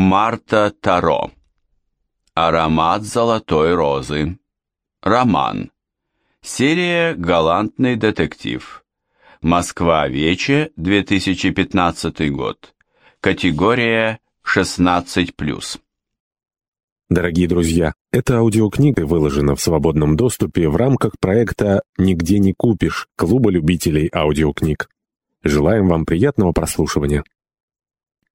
Марта Таро. Аромат золотой розы. Роман. Серия «Галантный детектив». Москва, Вече, 2015 год. Категория 16+. Дорогие друзья, эта аудиокнига выложена в свободном доступе в рамках проекта «Нигде не купишь» Клуба любителей аудиокниг. Желаем вам приятного прослушивания.